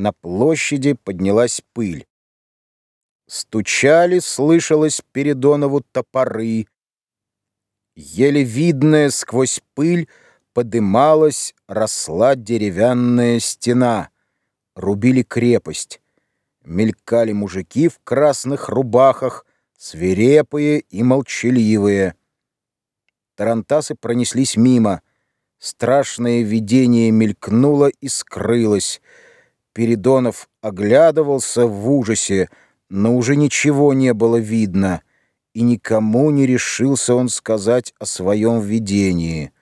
на площади поднялась пыль. Стучали, слышалось Передонову топоры. Еле видная сквозь пыль подымалась, росла деревянная стена. Рубили крепость. Мелькали мужики в красных рубахах, свирепые и молчаливые. Тарантасы пронеслись мимо. Страшное видение мелькнуло и скрылось. Передонов оглядывался в ужасе, но уже ничего не было видно, и никому не решился он сказать о своем видении.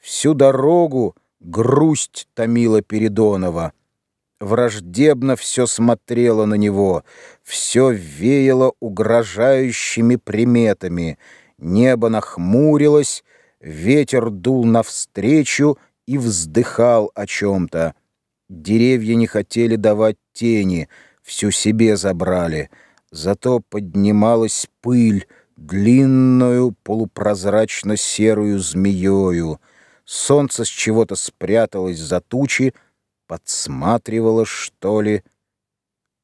Всю дорогу грусть томила Передонова. Враждебно все смотрело на него, все веяло угрожающими приметами. Небо нахмурилось, ветер дул навстречу и вздыхал о чем-то. Деревья не хотели давать тени, всю себе забрали. Зато поднималась пыль, длинную полупрозрачно-серую змеёю. Солнце с чего-то спряталось за тучи, подсматривало, что ли.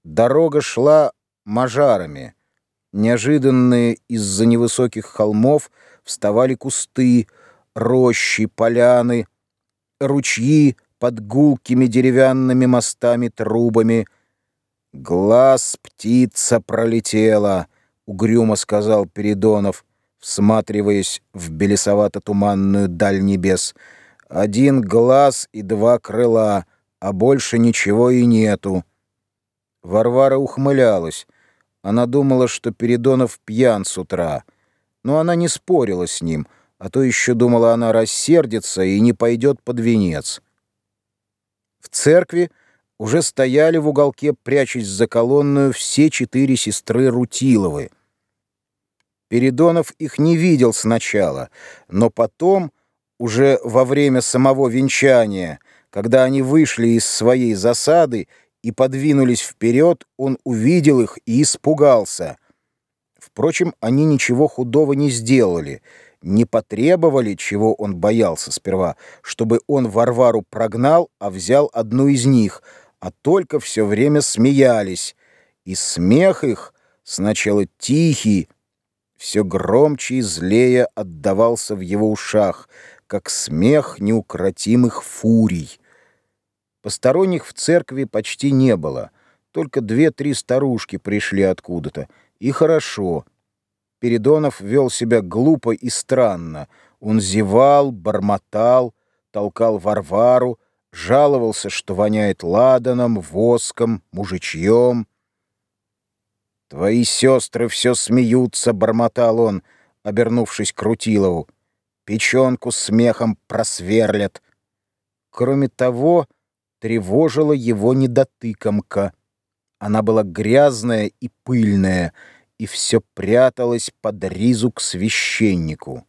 Дорога шла мажарами. Неожиданные из-за невысоких холмов вставали кусты, рощи, поляны, ручьи под гулкими деревянными мостами-трубами — «Глаз птица пролетела», — угрюмо сказал Передонов, всматриваясь в белесовато-туманную даль небес. «Один глаз и два крыла, а больше ничего и нету». Варвара ухмылялась. Она думала, что Передонов пьян с утра. Но она не спорила с ним, а то еще думала, она рассердится и не пойдет под венец. В церкви уже стояли в уголке, прячась за колонную, все четыре сестры Рутиловы. Передонов их не видел сначала, но потом, уже во время самого венчания, когда они вышли из своей засады и подвинулись вперед, он увидел их и испугался. Впрочем, они ничего худого не сделали, не потребовали, чего он боялся сперва, чтобы он Варвару прогнал, а взял одну из них — а только все время смеялись, и смех их, сначала тихий, все громче и злее отдавался в его ушах, как смех неукротимых фурий. Посторонних в церкви почти не было, только две-три старушки пришли откуда-то, и хорошо. Передонов вел себя глупо и странно. Он зевал, бормотал, толкал Варвару, жаловался, что воняет ладаном, воском, мужичьем. «Твои сестры все смеются», — бормотал он, обернувшись к Рутилову. «Печенку смехом просверлят». Кроме того, тревожила его недотыкомка. Она была грязная и пыльная, и все пряталось под ризу к священнику.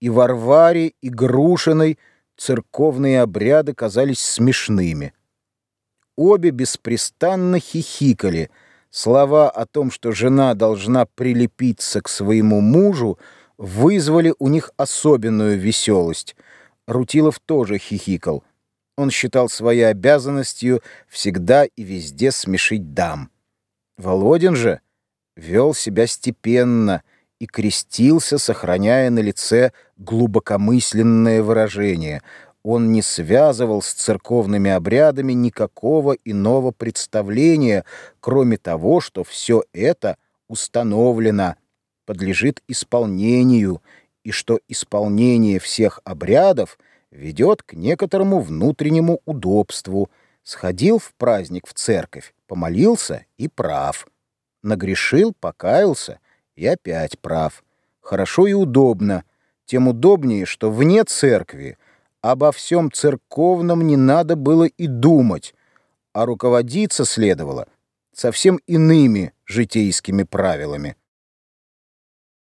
И Варваре, и Грушиной — церковные обряды казались смешными. Обе беспрестанно хихикали. Слова о том, что жена должна прилепиться к своему мужу, вызвали у них особенную веселость. Рутилов тоже хихикал. Он считал своей обязанностью всегда и везде смешить дам. Володин же вел себя степенно — и крестился, сохраняя на лице глубокомысленное выражение. Он не связывал с церковными обрядами никакого иного представления, кроме того, что все это установлено, подлежит исполнению, и что исполнение всех обрядов ведет к некоторому внутреннему удобству. Сходил в праздник в церковь, помолился и прав. Нагрешил, покаялся и опять прав. Хорошо и удобно. Тем удобнее, что вне церкви обо всем церковном не надо было и думать, а руководиться следовало совсем иными житейскими правилами.